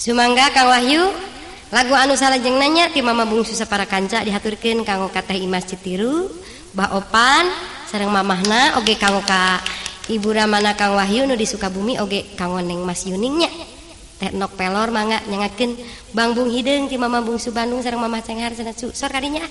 Sumangga Kang Wahyu. Lagu anu salajeng nanya ti Mama bungsu para kanca dihaturkan kanggo kateh Imas Citiru Mbah Opan sareng Mamahna oge kanggo ka Ibu Ramana Kang Wahyu nu di Sukabumi oge kanggo Neng Mas Yuningnya. Teknok pelor mangga nyangakeun Bang Bung Hideung ti Mama Bungsu Bandung sareng Mamah Cenghar cenah sor kadinya